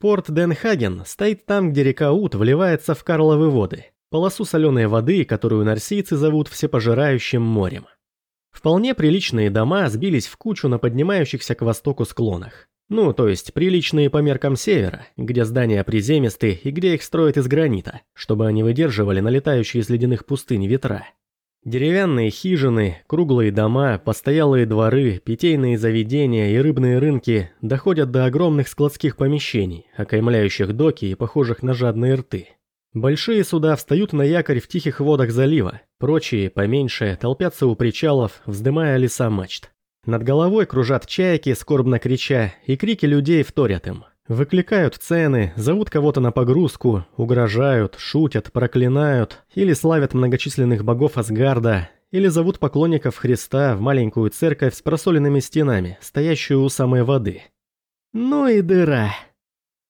Порт Денхаген стоит там, где река Ут вливается в Карловы воды, полосу соленой воды, которую нарсийцы зовут всепожирающим морем. Вполне приличные дома сбились в кучу на поднимающихся к востоку склонах. Ну, то есть приличные по меркам севера, где здания приземистые и где их строят из гранита, чтобы они выдерживали налетающие из ледяных пустынь ветра. Деревянные хижины, круглые дома, постоялые дворы, питейные заведения и рыбные рынки доходят до огромных складских помещений, окаймляющих доки и похожих на жадные рты. Большие суда встают на якорь в тихих водах залива, прочие, поменьше, толпятся у причалов, вздымая леса мачт. Над головой кружат чайки, скорбно крича, и крики людей вторят им. Выкликают цены, зовут кого-то на погрузку, угрожают, шутят, проклинают, или славят многочисленных богов Асгарда, или зовут поклонников Христа в маленькую церковь с просоленными стенами, стоящую у самой воды. Ну и дыра.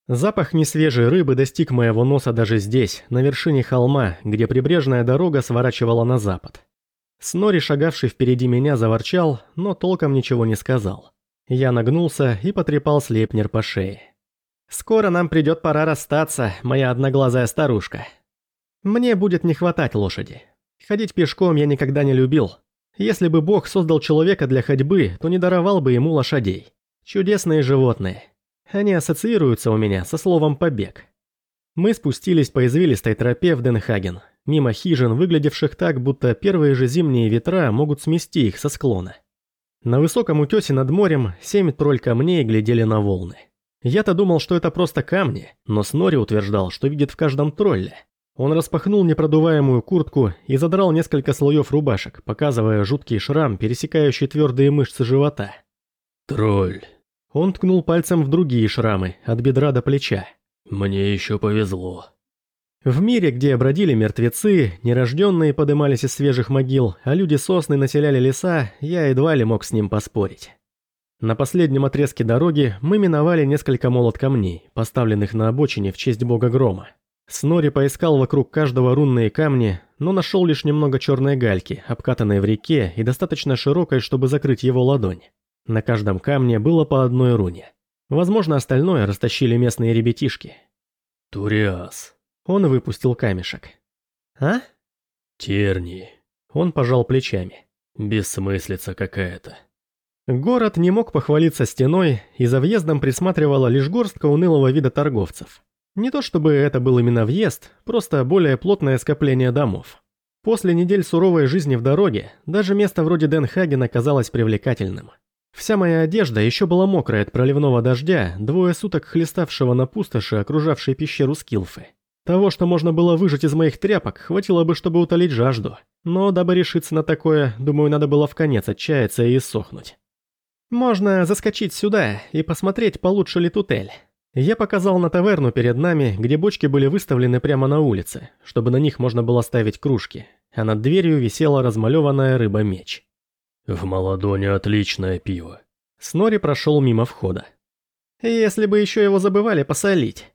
Запах несвежей рыбы достиг моего носа даже здесь, на вершине холма, где прибрежная дорога сворачивала на запад. Снори, шагавший впереди меня, заворчал, но толком ничего не сказал. Я нагнулся и потрепал слепнер по шее. «Скоро нам придет пора расстаться, моя одноглазая старушка. Мне будет не хватать лошади. Ходить пешком я никогда не любил. Если бы Бог создал человека для ходьбы, то не даровал бы ему лошадей. Чудесные животные. Они ассоциируются у меня со словом «побег». Мы спустились по извилистой тропе в Денхаген, мимо хижин, выглядевших так, будто первые же зимние ветра могут смести их со склона. На высоком утесе над морем семь тролль камней глядели на волны. Я-то думал, что это просто камни, но Снори утверждал, что видит в каждом тролле. Он распахнул непродуваемую куртку и задрал несколько слоев рубашек, показывая жуткий шрам, пересекающий твердые мышцы живота. «Тролль», он ткнул пальцем в другие шрамы, от бедра до плеча. «Мне еще повезло». В мире, где бродили мертвецы, нерожденные подымались из свежих могил, а люди-сосны населяли леса, я едва ли мог с ним поспорить. На последнем отрезке дороги мы миновали несколько молот камней, поставленных на обочине в честь бога грома. Снори поискал вокруг каждого рунные камни, но нашел лишь немного черной гальки, обкатанной в реке и достаточно широкой, чтобы закрыть его ладонь. На каждом камне было по одной руне. Возможно, остальное растащили местные ребятишки. Туриас. Он выпустил камешек. А? Терни. Он пожал плечами. Бессмыслица какая-то. Город не мог похвалиться стеной, и за въездом присматривала лишь горстка унылого вида торговцев. Не то чтобы это был именно въезд, просто более плотное скопление домов. После недель суровой жизни в дороге, даже место вроде Денхагена казалось привлекательным. Вся моя одежда еще была мокрая от проливного дождя, двое суток хлеставшего на пустоши, окружавшей пещеру Скилфы. Того, что можно было выжать из моих тряпок, хватило бы, чтобы утолить жажду. Но дабы решиться на такое, думаю, надо было в конец отчаяться и иссохнуть. Можно заскочить сюда и посмотреть, получше ли тутель. Я показал на таверну перед нами, где бочки были выставлены прямо на улице, чтобы на них можно было ставить кружки, а над дверью висела размалеванная рыба-меч. В Маладоне отличное пиво. Снори прошел мимо входа. Если бы еще его забывали посолить.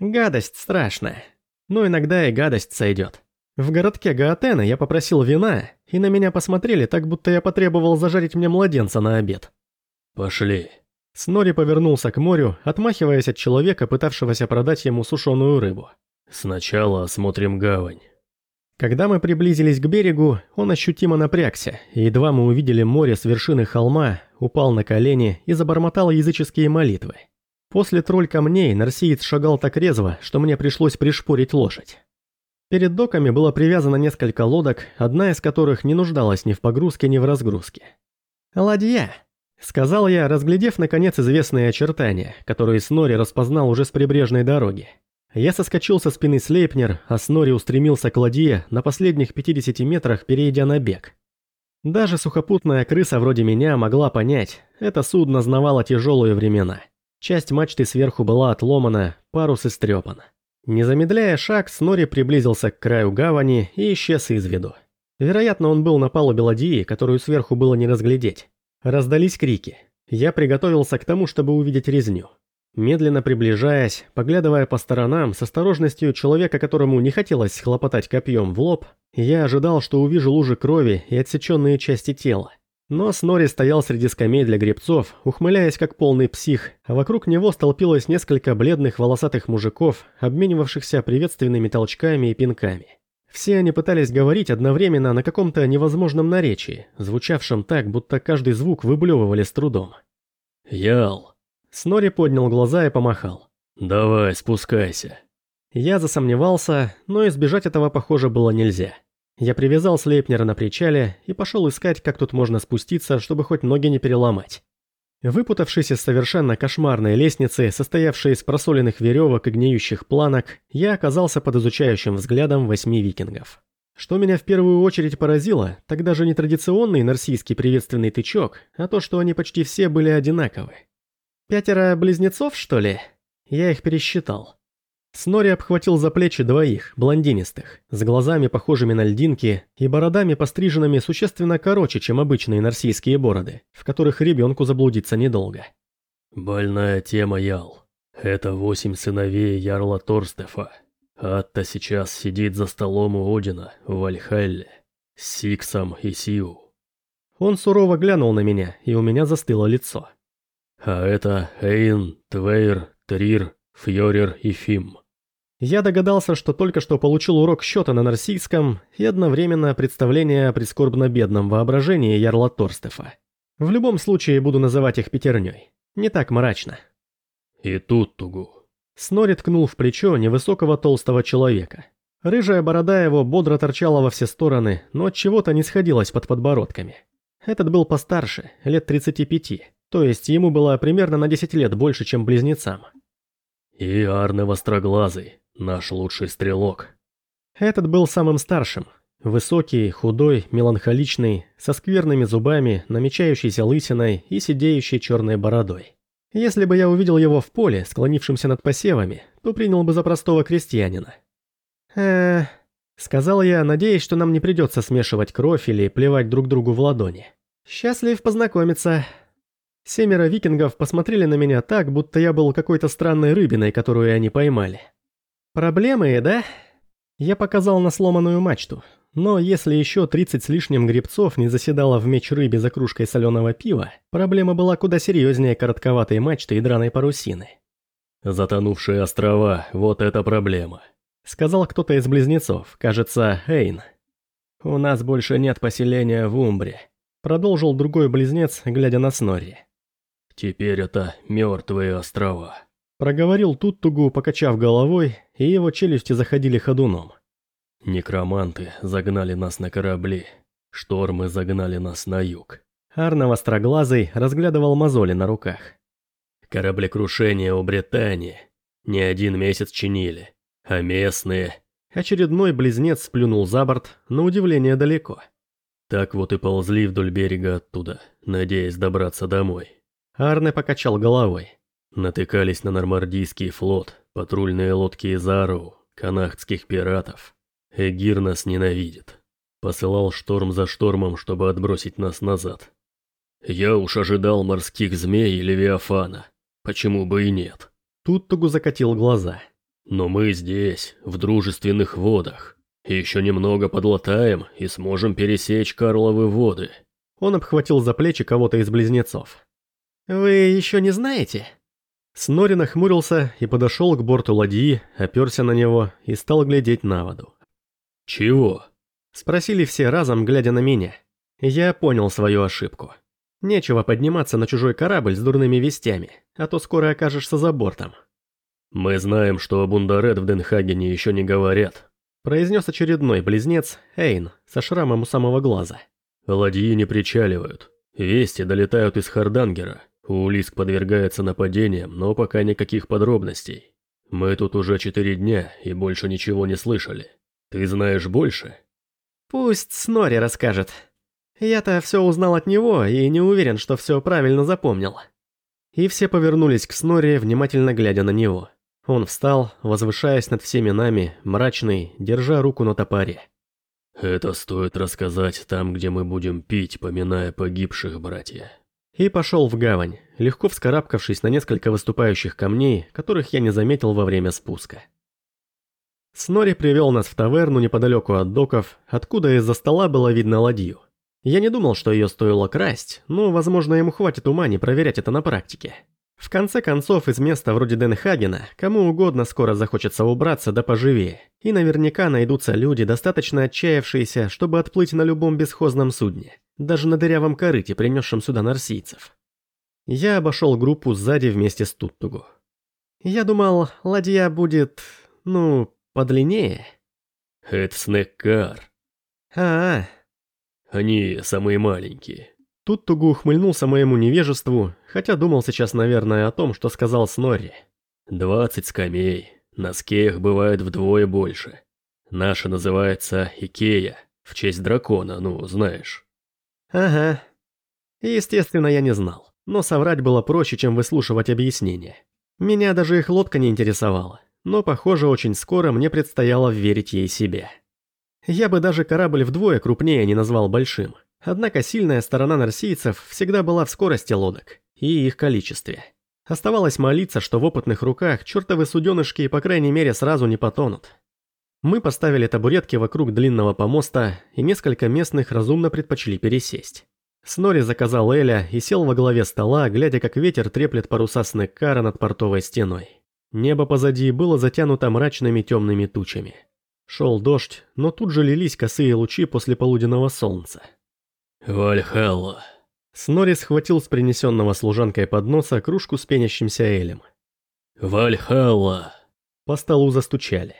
Гадость страшная. Но иногда и гадость сойдет. В городке Гаатена я попросил вина, и на меня посмотрели так, будто я потребовал зажарить мне младенца на обед. Пошли. Снори повернулся к морю, отмахиваясь от человека, пытавшегося продать ему сушеную рыбу. Сначала осмотрим гавань. Когда мы приблизились к берегу, он ощутимо напрягся, и едва мы увидели море с вершины холма, упал на колени и забормотал языческие молитвы. После тролль камней нарсиец шагал так резво, что мне пришлось пришпорить лошадь. Перед доками было привязано несколько лодок, одна из которых не нуждалась ни в погрузке, ни в разгрузке. «Ладья», — сказал я, разглядев наконец известные очертания, которые Снори распознал уже с прибрежной дороги. Я соскочил со спины Слейпнер, а Снори устремился к ладье на последних 50 метрах, перейдя на бег. Даже сухопутная крыса вроде меня могла понять, это судно знавало тяжелые времена. Часть мачты сверху была отломана, парус истрепан. Не замедляя шаг, Снори приблизился к краю гавани и исчез из виду. Вероятно, он был на палубе ладьи, которую сверху было не разглядеть. Раздались крики. Я приготовился к тому, чтобы увидеть резню. Медленно приближаясь, поглядывая по сторонам с осторожностью человека, которому не хотелось хлопотать копьем в лоб, я ожидал, что увижу лужи крови и отсеченные части тела. Но Снори стоял среди скамей для гребцов, ухмыляясь как полный псих, а вокруг него столпилось несколько бледных волосатых мужиков, обменивавшихся приветственными толчками и пинками. Все они пытались говорить одновременно на каком-то невозможном наречии, звучавшем так, будто каждый звук выблевывали с трудом. «Ял!» Снори поднял глаза и помахал. «Давай, спускайся». Я засомневался, но избежать этого, похоже, было нельзя. Я привязал Слейпнера на причале и пошел искать, как тут можно спуститься, чтобы хоть ноги не переломать. Выпутавшись из совершенно кошмарной лестницы, состоявшей из просоленных веревок и гниющих планок, я оказался под изучающим взглядом восьми викингов. Что меня в первую очередь поразило, так даже не традиционный нарсийский приветственный тычок, а то, что они почти все были одинаковы. Пятеро близнецов, что ли? Я их пересчитал. Снори обхватил за плечи двоих, блондинистых, с глазами похожими на льдинки и бородами постриженными существенно короче, чем обычные нарсийские бороды, в которых ребенку заблудиться недолго. «Больная тема, Ял. Это восемь сыновей Ярла Торстефа. Атта сейчас сидит за столом у Одина в Вальхалле, с Сиксом и Сиу. Он сурово глянул на меня, и у меня застыло лицо. А это Эйн, Твейр, Трир, Фьорер и Фим. Я догадался, что только что получил урок счета на нарсийском и одновременно представление о прискорбно-бедном воображении Ярла Торстефа. В любом случае буду называть их пятерней. Не так мрачно. И тут тугу. Снори ткнул в плечо невысокого толстого человека. Рыжая борода его бодро торчала во все стороны, но от чего-то не сходилась под подбородками. Этот был постарше, лет 35, то есть ему было примерно на 10 лет больше, чем близнецам. И Арне Востроглазый, наш лучший стрелок. Этот был самым старшим. Высокий, худой, меланхоличный, со скверными зубами, намечающейся лысиной и сидеющей черной бородой. Если бы я увидел его в поле, склонившимся над посевами, то принял бы за простого крестьянина. э сказал я, надеясь, что нам не придется смешивать кровь или плевать друг другу в ладони. Счастлив познакомиться. Семеро викингов посмотрели на меня так, будто я был какой-то странной рыбиной, которую они поймали. «Проблемы, да?» Я показал на сломанную мачту, но если еще 30 с лишним грибцов не заседало в меч рыбе за кружкой соленого пива, проблема была куда серьезнее коротковатой мачты и драной парусины. «Затонувшие острова, вот это проблема», — сказал кто-то из близнецов, кажется, Эйн. «У нас больше нет поселения в Умбре», — продолжил другой близнец, глядя на Снорри. «Теперь это мертвые острова», — проговорил Туттугу, покачав головой, и его челюсти заходили ходуном. Некроманты загнали нас на корабли. Штормы загнали нас на юг. Арна Востроглазый разглядывал мозоли на руках. Кораблекрушение у Британии. Не один месяц чинили. А местные... Очередной близнец сплюнул за борт, на удивление далеко. Так вот и ползли вдоль берега оттуда, надеясь добраться домой. Арне покачал головой. Натыкались на нормардийский флот, патрульные лодки из Ару, канахтских пиратов. Эгир нас ненавидит. Посылал шторм за штормом, чтобы отбросить нас назад. Я уж ожидал морских змей и левиафана. Почему бы и нет? Тут Тугу закатил глаза. Но мы здесь, в дружественных водах. Еще немного подлатаем и сможем пересечь Карловы воды. Он обхватил за плечи кого-то из близнецов. «Вы еще не знаете?» Снори нахмурился и подошел к борту ладьи, оперся на него и стал глядеть на воду. «Чего?» Спросили все разом, глядя на меня. Я понял свою ошибку. Нечего подниматься на чужой корабль с дурными вестями, а то скоро окажешься за бортом. «Мы знаем, что о Бундарет в Денхагене еще не говорят», произнес очередной близнец, Эйн, со шрамом у самого глаза. «Ладьи не причаливают. Вести долетают из Хардангера. Улиск подвергается нападениям, но пока никаких подробностей. Мы тут уже четыре дня и больше ничего не слышали. Ты знаешь больше? Пусть Снори расскажет. Я-то все узнал от него и не уверен, что все правильно запомнил. И все повернулись к Снори, внимательно глядя на него. Он встал, возвышаясь над всеми нами, мрачный, держа руку на топоре. «Это стоит рассказать там, где мы будем пить, поминая погибших, братья». И пошел в гавань, легко вскарабкавшись на несколько выступающих камней, которых я не заметил во время спуска. Снори привел нас в таверну неподалеку от доков, откуда из-за стола было видно ладью. Я не думал, что ее стоило красть, но, возможно, ему хватит ума не проверять это на практике. В конце концов, из места вроде Денхагена, кому угодно скоро захочется убраться да поживее, и наверняка найдутся люди, достаточно отчаявшиеся, чтобы отплыть на любом бесхозном судне, даже на дырявом корыте, принесшем сюда нарсийцев. Я обошел группу сзади вместе с Туттугу. Я думал, ладья будет, ну, подлиннее. Это снэккар. А, -а. Они самые маленькие. Тут Тугу ухмыльнулся моему невежеству, хотя думал сейчас, наверное, о том, что сказал Снорри. «Двадцать скамей. На скеях бывает вдвое больше. Наша называется Икея, в честь дракона, ну, знаешь». «Ага». Естественно, я не знал, но соврать было проще, чем выслушивать объяснения. Меня даже их лодка не интересовала, но, похоже, очень скоро мне предстояло верить ей себе. Я бы даже корабль вдвое крупнее не назвал большим. Однако сильная сторона нарсийцев всегда была в скорости лодок и их количестве. Оставалось молиться, что в опытных руках чертовы суденышки по крайней мере сразу не потонут. Мы поставили табуретки вокруг длинного помоста, и несколько местных разумно предпочли пересесть. Снори заказал Эля и сел во главе стола, глядя как ветер треплет паруса снэккара над портовой стеной. Небо позади было затянуто мрачными темными тучами. Шел дождь, но тут же лились косые лучи после полуденного солнца. «Вальхалла». Снори схватил с принесенного служанкой подноса кружку с пенящимся элем. «Вальхалла». По столу застучали.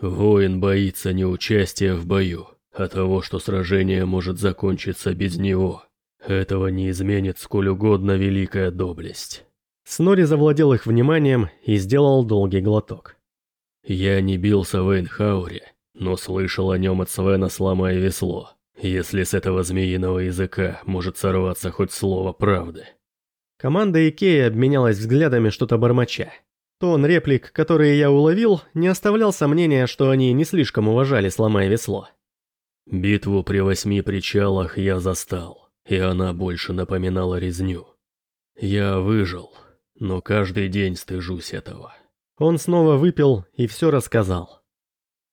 «Воин боится не участия в бою, а того, что сражение может закончиться без него. Этого не изменит сколь угодно великая доблесть». Снори завладел их вниманием и сделал долгий глоток. «Я не бился в Эйнхауре, но слышал о нем от Свена, сломая весло. Если с этого змеиного языка может сорваться хоть слово правды. Команда Икеи обменялась взглядами что-то бормоча. Тон реплик, которые я уловил, не оставлял сомнения, что они не слишком уважали сломая весло. Битву при восьми причалах я застал, и она больше напоминала резню. Я выжил, но каждый день стыжусь этого. Он снова выпил и все рассказал.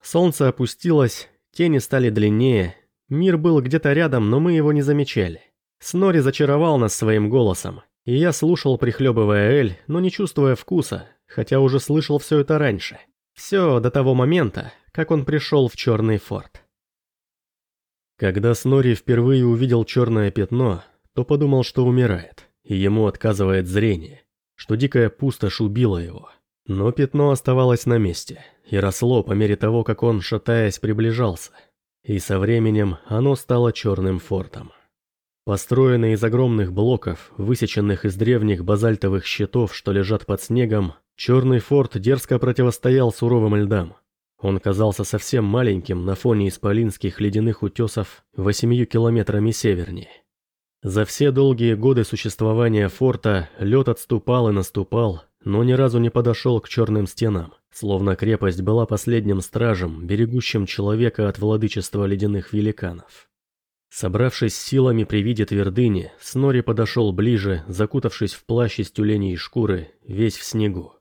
Солнце опустилось, тени стали длиннее, Мир был где-то рядом, но мы его не замечали. Снори зачаровал нас своим голосом, и я слушал, прихлебывая эль, но не чувствуя вкуса, хотя уже слышал все это раньше. Все до того момента, как он пришел в Черный форт. Когда Снори впервые увидел черное пятно, то подумал, что умирает, и ему отказывает зрение, что дикая пустошь убила его. Но пятно оставалось на месте и росло по мере того, как он, шатаясь, приближался – и со временем оно стало черным фортом. Построенный из огромных блоков, высеченных из древних базальтовых щитов, что лежат под снегом, черный форт дерзко противостоял суровым льдам. Он казался совсем маленьким на фоне исполинских ледяных утесов восемью километрами севернее. За все долгие годы существования форта лед отступал и наступал, но ни разу не подошел к черным стенам, словно крепость была последним стражем, берегущим человека от владычества ледяных великанов. Собравшись силами при виде твердыни, Снори подошел ближе, закутавшись в плащ из тюленей шкуры, весь в снегу.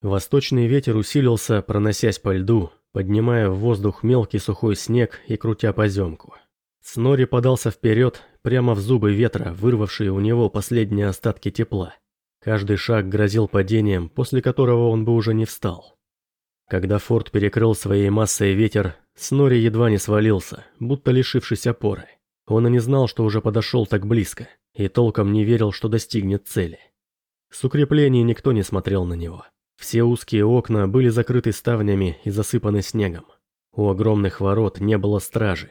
Восточный ветер усилился, проносясь по льду, поднимая в воздух мелкий сухой снег и крутя поземку. Снори подался вперед, прямо в зубы ветра, вырвавшие у него последние остатки тепла. Каждый шаг грозил падением, после которого он бы уже не встал. Когда форт перекрыл своей массой ветер, Снори едва не свалился, будто лишившись опоры. Он и не знал, что уже подошел так близко, и толком не верил, что достигнет цели. С укреплений никто не смотрел на него. Все узкие окна были закрыты ставнями и засыпаны снегом. У огромных ворот не было стражи.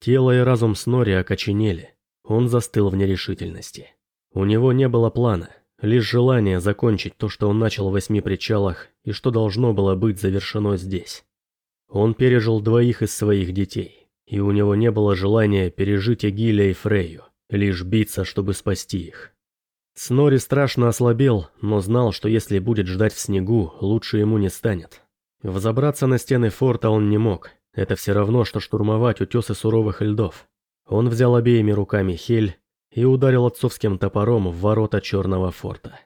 Тело и разум Снори окоченели. Он застыл в нерешительности. У него не было плана, Лишь желание закончить то, что он начал в восьми причалах и что должно было быть завершено здесь. Он пережил двоих из своих детей, и у него не было желания пережить Эгиля и Фрейю, лишь биться, чтобы спасти их. Снори страшно ослабел, но знал, что если будет ждать в снегу, лучше ему не станет. Взобраться на стены форта он не мог, это все равно, что штурмовать утесы суровых льдов. Он взял обеими руками Хель и ударил отцовским топором в ворота черного форта.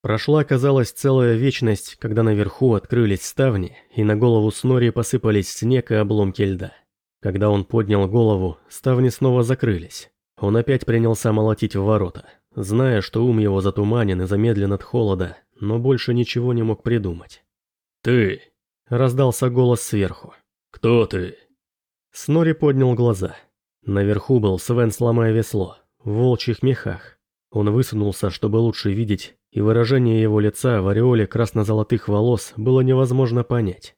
Прошла, казалось, целая вечность, когда наверху открылись ставни, и на голову Снори посыпались снег и обломки льда. Когда он поднял голову, ставни снова закрылись. Он опять принялся молотить в ворота, зная, что ум его затуманен и замедлен от холода, но больше ничего не мог придумать. «Ты!» – раздался голос сверху. «Кто ты?» Снори поднял глаза. Наверху был Свен, сломая весло, в волчьих мехах. Он высунулся, чтобы лучше видеть, и выражение его лица в ореоле красно-золотых волос было невозможно понять.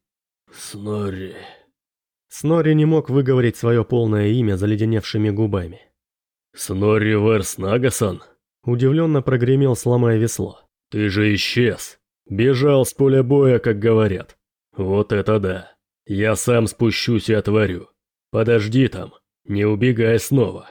«Снори...» Снори не мог выговорить свое полное имя заледеневшими губами. «Снори Верс Нагасан?» Удивленно прогремел, сломая весло. «Ты же исчез! Бежал с поля боя, как говорят. Вот это да! Я сам спущусь и отворю. Подожди там, не убегай снова!»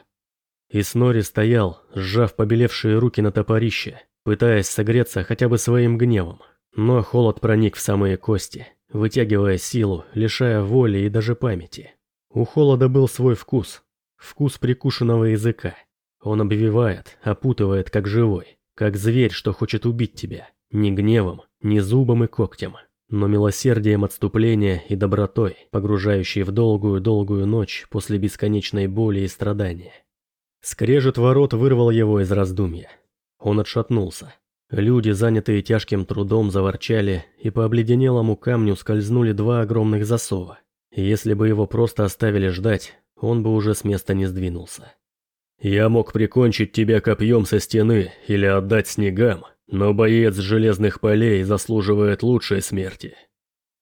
И Снори стоял, сжав побелевшие руки на топорище, пытаясь согреться хотя бы своим гневом. Но холод проник в самые кости, вытягивая силу, лишая воли и даже памяти. У холода был свой вкус, вкус прикушенного языка. Он обвивает, опутывает как живой, как зверь, что хочет убить тебя, не гневом, не зубом и когтем, но милосердием отступления и добротой, погружающей в долгую-долгую ночь после бесконечной боли и страдания. Скрежет ворот вырвал его из раздумья. Он отшатнулся, Люди, занятые тяжким трудом, заворчали, и по обледенелому камню скользнули два огромных засова. если бы его просто оставили ждать, он бы уже с места не сдвинулся. «Я мог прикончить тебя копьем со стены или отдать снегам, но боец железных полей заслуживает лучшей смерти».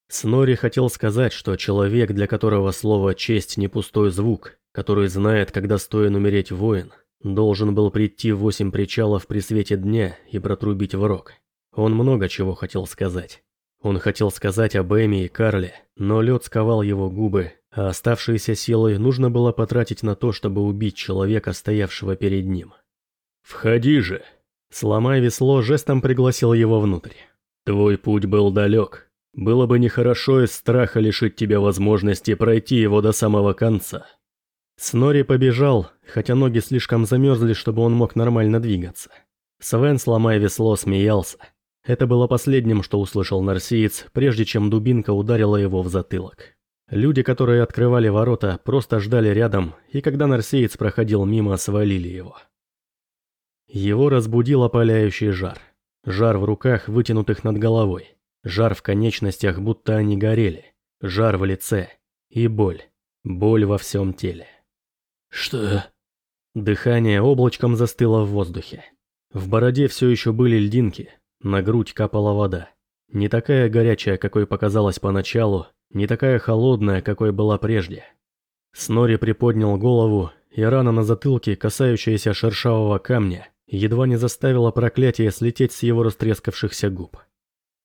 Снори хотел сказать, что человек, для которого слово «честь» не пустой звук, который знает, когда стоит умереть воин, Должен был прийти в восемь причалов при свете дня и протрубить в рог. Он много чего хотел сказать. Он хотел сказать об Эми и Карле, но лед сковал его губы, а оставшиеся силы нужно было потратить на то, чтобы убить человека, стоявшего перед ним. «Входи же!» Сломай весло, жестом пригласил его внутрь. «Твой путь был далек. Было бы нехорошо из страха лишить тебя возможности пройти его до самого конца». Снори побежал, хотя ноги слишком замерзли, чтобы он мог нормально двигаться. Свен, сломая весло, смеялся. Это было последним, что услышал нарсиец, прежде чем дубинка ударила его в затылок. Люди, которые открывали ворота, просто ждали рядом, и когда нарсиец проходил мимо, свалили его. Его разбудил опаляющий жар. Жар в руках, вытянутых над головой. Жар в конечностях, будто они горели. Жар в лице. И боль. Боль во всем теле. «Что?» Дыхание облачком застыло в воздухе. В бороде все еще были льдинки, на грудь капала вода. Не такая горячая, какой показалась поначалу, не такая холодная, какой была прежде. Снори приподнял голову, и рана на затылке, касающаяся шершавого камня, едва не заставила проклятие слететь с его растрескавшихся губ.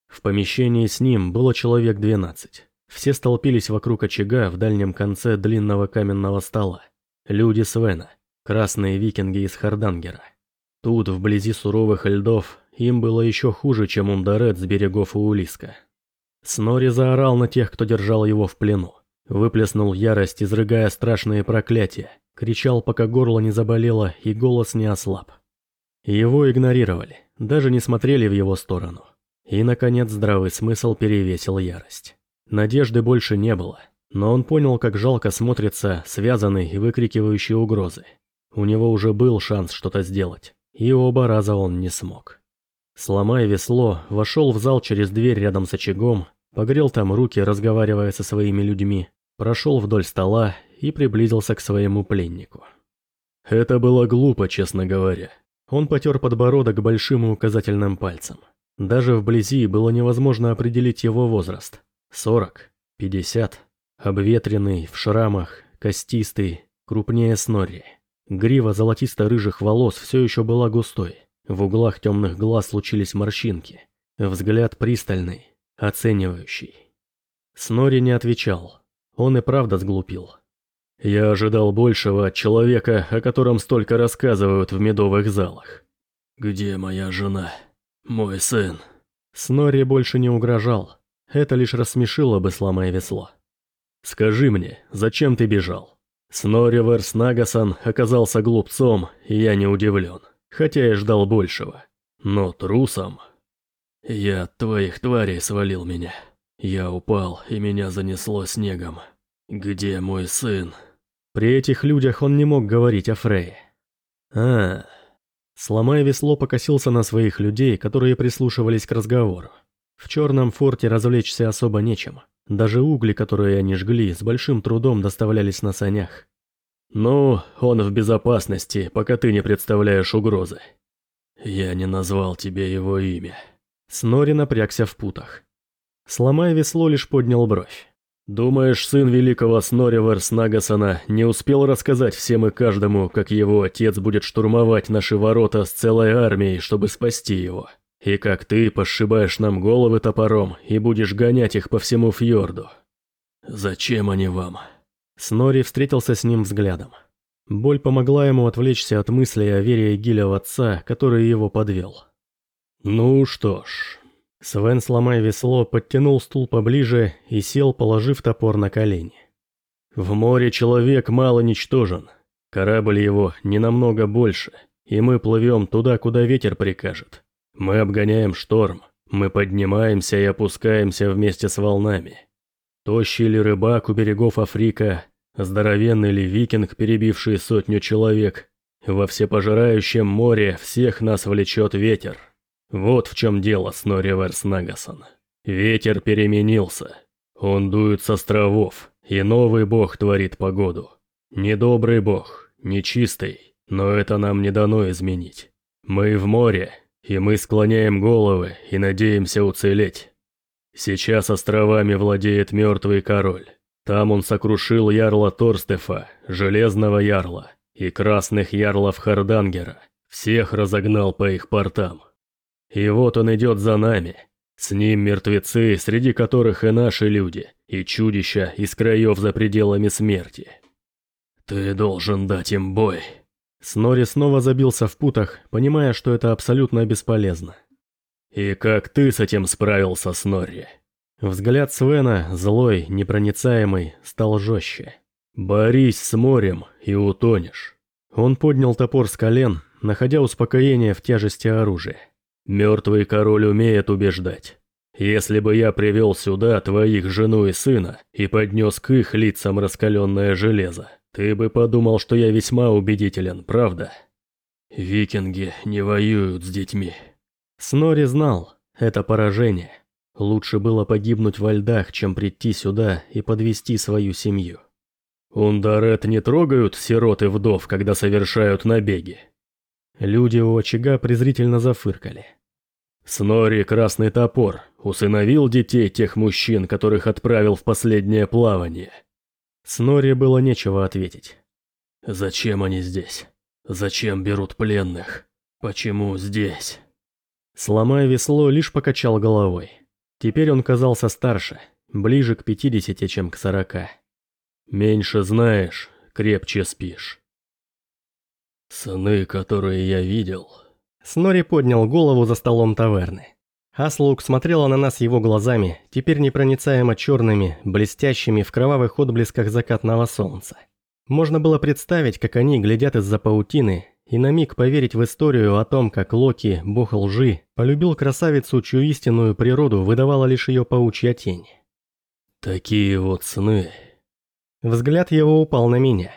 В помещении с ним было человек двенадцать. Все столпились вокруг очага в дальнем конце длинного каменного стола. Люди Свена, красные викинги из Хардангера. Тут, вблизи суровых льдов, им было еще хуже, чем Ундарет с берегов Уулиска. Снори заорал на тех, кто держал его в плену. Выплеснул ярость, изрыгая страшные проклятия. Кричал, пока горло не заболело и голос не ослаб. Его игнорировали, даже не смотрели в его сторону. И, наконец, здравый смысл перевесил ярость. Надежды больше не было. Но он понял, как жалко смотрится связанный и выкрикивающий угрозы. У него уже был шанс что-то сделать, и оба раза он не смог. Сломая весло, вошел в зал через дверь рядом с очагом, погрел там руки, разговаривая со своими людьми, прошел вдоль стола и приблизился к своему пленнику. Это было глупо, честно говоря. Он потер подбородок большим и указательным пальцем. Даже вблизи было невозможно определить его возраст. Сорок, пятьдесят. Обветренный, в шрамах, костистый, крупнее Снорри. Грива золотисто-рыжих волос все еще была густой. В углах темных глаз случились морщинки. Взгляд пристальный, оценивающий. Снори не отвечал. Он и правда сглупил. Я ожидал большего от человека, о котором столько рассказывают в медовых залах. Где моя жена? Мой сын? Снори больше не угрожал. Это лишь рассмешило бы, сломая весло. Скажи мне, зачем ты бежал? Снорриверс Нагасан оказался глупцом, и я не удивлен, хотя и ждал большего. Но трусом... Я от твоих тварей свалил меня. Я упал, и меня занесло снегом. Где мой сын? При этих людях он не мог говорить о Фрейе. А, сломая весло, покосился на своих людей, которые прислушивались к разговору. В черном форте развлечься особо нечем. Даже угли, которые они жгли, с большим трудом доставлялись на санях. «Ну, он в безопасности, пока ты не представляешь угрозы. Я не назвал тебе его имя». Снори напрягся в путах. Сломая весло, лишь поднял бровь. «Думаешь, сын великого Снори Нагасона не успел рассказать всем и каждому, как его отец будет штурмовать наши ворота с целой армией, чтобы спасти его?» И как ты пошибаешь нам головы топором и будешь гонять их по всему фьорду. Зачем они вам?» Снори встретился с ним взглядом. Боль помогла ему отвлечься от мыслей о вере Гиля в отца, который его подвел. «Ну что ж...» Свен, сломая весло, подтянул стул поближе и сел, положив топор на колени. «В море человек мало ничтожен. Корабль его не намного больше, и мы плывем туда, куда ветер прикажет. Мы обгоняем шторм, мы поднимаемся и опускаемся вместе с волнами. Тощий ли рыбак у берегов Африка, здоровенный ли викинг, перебивший сотню человек, во всепожирающем море всех нас влечет ветер. Вот в чем дело с Нориверс Нагасон. Ветер переменился. Он дует с островов, и новый бог творит погоду. Недобрый бог, нечистый, но это нам не дано изменить. Мы в море, и мы склоняем головы и надеемся уцелеть. Сейчас островами владеет мертвый король. Там он сокрушил ярла Торстефа, железного ярла, и красных ярлов Хардангера, всех разогнал по их портам. И вот он идет за нами. С ним мертвецы, среди которых и наши люди, и чудища из краев за пределами смерти. Ты должен дать им бой. Снори снова забился в путах, понимая, что это абсолютно бесполезно. «И как ты с этим справился, Снорри?» Взгляд Свена, злой, непроницаемый, стал жестче. «Борись с морем и утонешь». Он поднял топор с колен, находя успокоение в тяжести оружия. «Мертвый король умеет убеждать. Если бы я привел сюда твоих жену и сына и поднес к их лицам раскаленное железо, ты бы подумал, что я весьма убедителен, правда? Викинги не воюют с детьми. Снори знал, это поражение. Лучше было погибнуть во льдах, чем прийти сюда и подвести свою семью. Ундарет не трогают сирот и вдов, когда совершают набеги. Люди у очага презрительно зафыркали. Снори Красный Топор усыновил детей тех мужчин, которых отправил в последнее плавание. Снори было нечего ответить. «Зачем они здесь? Зачем берут пленных? Почему здесь?» Сломая весло, лишь покачал головой. Теперь он казался старше, ближе к пятидесяти, чем к сорока. «Меньше знаешь, крепче спишь». «Сны, которые я видел...» Снори поднял голову за столом таверны. Аслук смотрела на нас его глазами, теперь непроницаемо черными, блестящими в кровавых отблесках закатного солнца. Можно было представить, как они глядят из-за паутины, и на миг поверить в историю о том, как Локи, бог лжи, полюбил красавицу, чью истинную природу выдавала лишь ее паучья тень. «Такие вот сны...» Взгляд его упал на меня.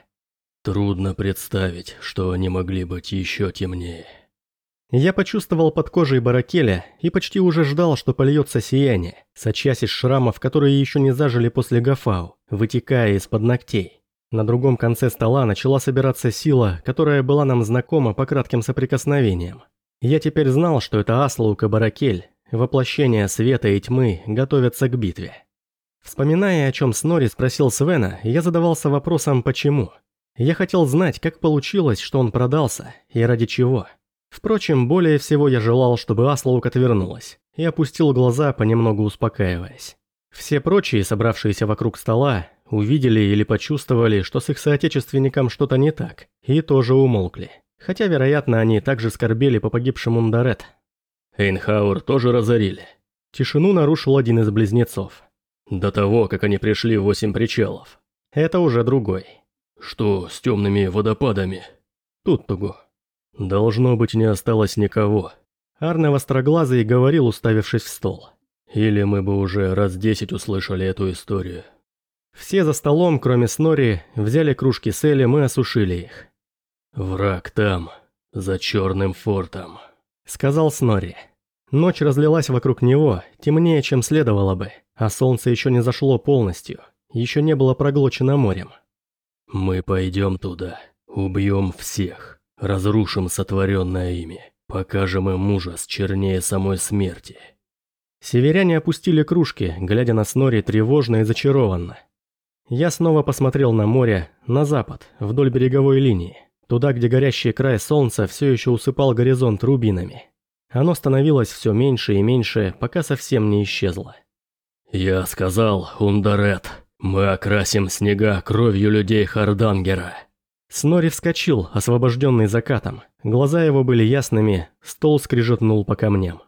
«Трудно представить, что они могли быть еще темнее». Я почувствовал под кожей баракеля и почти уже ждал, что польется сияние, сочась из шрамов, которые еще не зажили после гафау, вытекая из-под ногтей. На другом конце стола начала собираться сила, которая была нам знакома по кратким соприкосновениям. Я теперь знал, что это Аслук и Баракель, воплощение света и тьмы, готовятся к битве. Вспоминая, о чем Снори спросил Свена, я задавался вопросом «почему?». Я хотел знать, как получилось, что он продался, и ради чего. Впрочем, более всего я желал, чтобы Аслоук отвернулась, и опустил глаза, понемногу успокаиваясь. Все прочие, собравшиеся вокруг стола, увидели или почувствовали, что с их соотечественником что-то не так, и тоже умолкли. Хотя, вероятно, они также скорбели по погибшему Мдарет. Эйнхауэр тоже разорили. Тишину нарушил один из близнецов. До того, как они пришли в восемь причалов. Это уже другой. Что с темными водопадами? Тут туго. Должно быть, не осталось никого. Арне Востроглазый говорил, уставившись в стол. Или мы бы уже раз десять услышали эту историю. Все за столом, кроме Снори, взяли кружки с Элем и осушили их. «Враг там, за черным фортом», — сказал Снори. Ночь разлилась вокруг него, темнее, чем следовало бы, а солнце еще не зашло полностью, еще не было проглочено морем. «Мы пойдем туда, убьем всех, разрушим сотворенное ими, покажем им ужас чернее самой смерти». Северяне опустили кружки, глядя на Снори тревожно и зачарованно. Я снова посмотрел на море, на запад, вдоль береговой линии, туда, где горящий край солнца все еще усыпал горизонт рубинами. Оно становилось все меньше и меньше, пока совсем не исчезло. «Я сказал, Ундарет, мы окрасим снега кровью людей Хардангера». Снори вскочил, освобожденный закатом. Глаза его были ясными, стол скрижетнул по камням.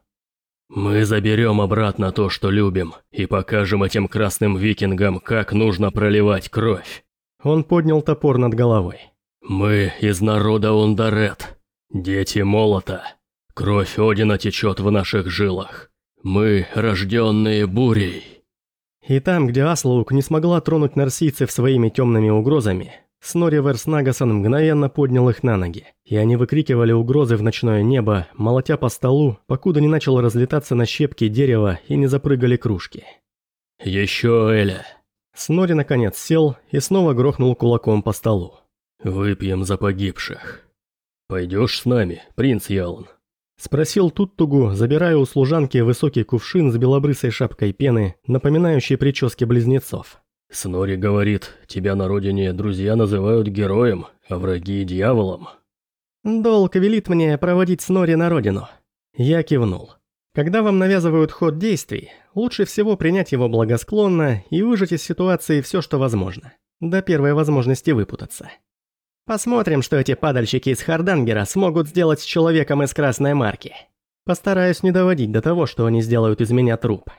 «Мы заберем обратно то, что любим, и покажем этим красным викингам, как нужно проливать кровь». Он поднял топор над головой. «Мы из народа Ундарет, дети молота, Кровь Одина течет в наших жилах. Мы, рожденные бурей. И там, где Аслаук не смогла тронуть нарсийцев своими темными угрозами, Снори Верснагасан мгновенно поднял их на ноги, и они выкрикивали угрозы в ночное небо, молотя по столу, покуда не начало разлетаться на щепки дерева и не запрыгали кружки. «Еще Эля!» Снори наконец сел и снова грохнул кулаком по столу. «Выпьем за погибших. Пойдешь с нами, принц Ялн?» Спросил Туттугу, забирая у служанки высокий кувшин с белобрысой шапкой пены, напоминающей прически близнецов. «Снори говорит, тебя на родине друзья называют героем, а враги – дьяволом». «Долг велит мне проводить Снори на родину». Я кивнул. Когда вам навязывают ход действий, лучше всего принять его благосклонно и выжать из ситуации все, что возможно, до первой возможности выпутаться. Посмотрим, что эти падальщики из Хардангера смогут сделать с человеком из красной марки. Постараюсь не доводить до того, что они сделают из меня труп.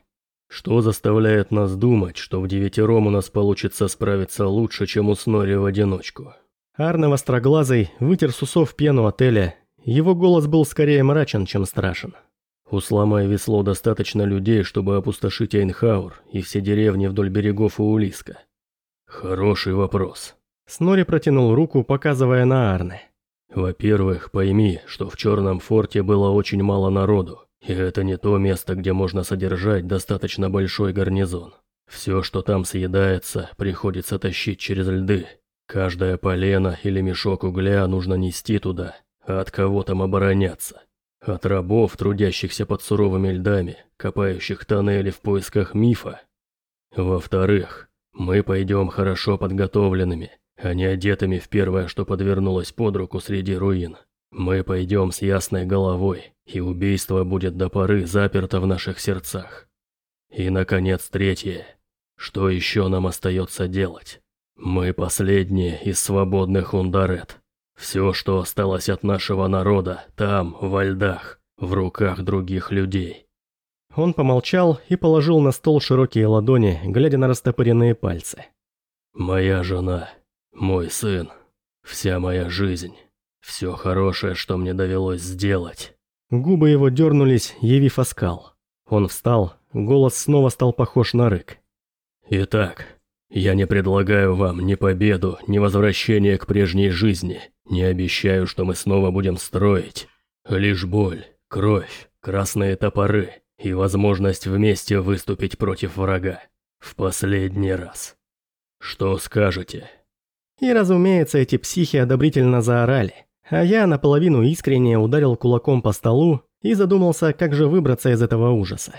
Что заставляет нас думать, что в девятером у нас получится справиться лучше, чем у Снори в одиночку? Арно Востроглазый вытер с усов пену отеля. Его голос был скорее мрачен, чем страшен. У сломай весло достаточно людей, чтобы опустошить Эйнхаур и все деревни вдоль берегов Уулиска. Хороший вопрос. Снори протянул руку, показывая на Арне. «Во-первых, пойми, что в Черном форте было очень мало народу, и это не то место, где можно содержать достаточно большой гарнизон. Все, что там съедается, приходится тащить через льды. Каждое полено или мешок угля нужно нести туда, а от кого там обороняться? От рабов, трудящихся под суровыми льдами, копающих тоннели в поисках мифа. Во-вторых, мы пойдем хорошо подготовленными, а не одетыми в первое, что подвернулось под руку среди руин. Мы пойдем с ясной головой, и убийство будет до поры заперто в наших сердцах. И, наконец, третье. Что еще нам остается делать? Мы последние из свободных ундарет. Все, что осталось от нашего народа, там, во льдах, в руках других людей. Он помолчал и положил на стол широкие ладони, глядя на растопыренные пальцы. «Моя жена, мой сын, вся моя жизнь, все хорошее, что мне довелось сделать. Губы его дернулись, явив оскал. Он встал, голос снова стал похож на рык. Итак, я не предлагаю вам ни победу, ни возвращение к прежней жизни, не обещаю, что мы снова будем строить. Лишь боль, кровь, красные топоры и возможность вместе выступить против врага. В последний раз. Что скажете? И, разумеется, эти психи одобрительно заорали. А я наполовину искренне ударил кулаком по столу и задумался, как же выбраться из этого ужаса.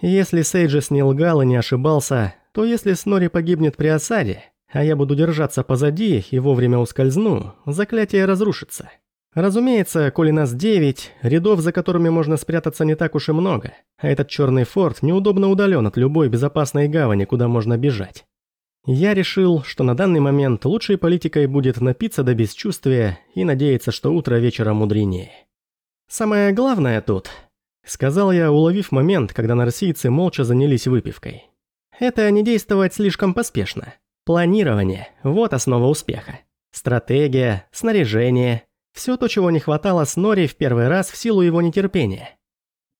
Если Сейджес не лгал и не ошибался, то если Снори погибнет при осаде, а я буду держаться позади и вовремя ускользну, заклятие разрушится. Разумеется, коли нас девять, рядов, за которыми можно спрятаться не так уж и много, а этот черный форт неудобно удален от любой безопасной гавани, куда можно бежать. Я решил, что на данный момент лучшей политикой будет напиться до бесчувствия и надеяться, что утро вечера мудренее. «Самое главное тут», — сказал я, уловив момент, когда нарсийцы молча занялись выпивкой. «Это не действовать слишком поспешно. Планирование – вот основа успеха. Стратегия, снаряжение – все то, чего не хватало Снори в первый раз в силу его нетерпения.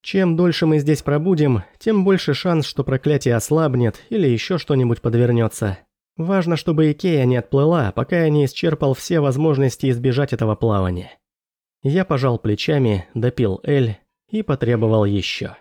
Чем дольше мы здесь пробудем, тем больше шанс, что проклятие ослабнет или еще что-нибудь подвернется. Важно, чтобы Икея не отплыла, пока я не исчерпал все возможности избежать этого плавания. Я пожал плечами, допил Эль и потребовал еще.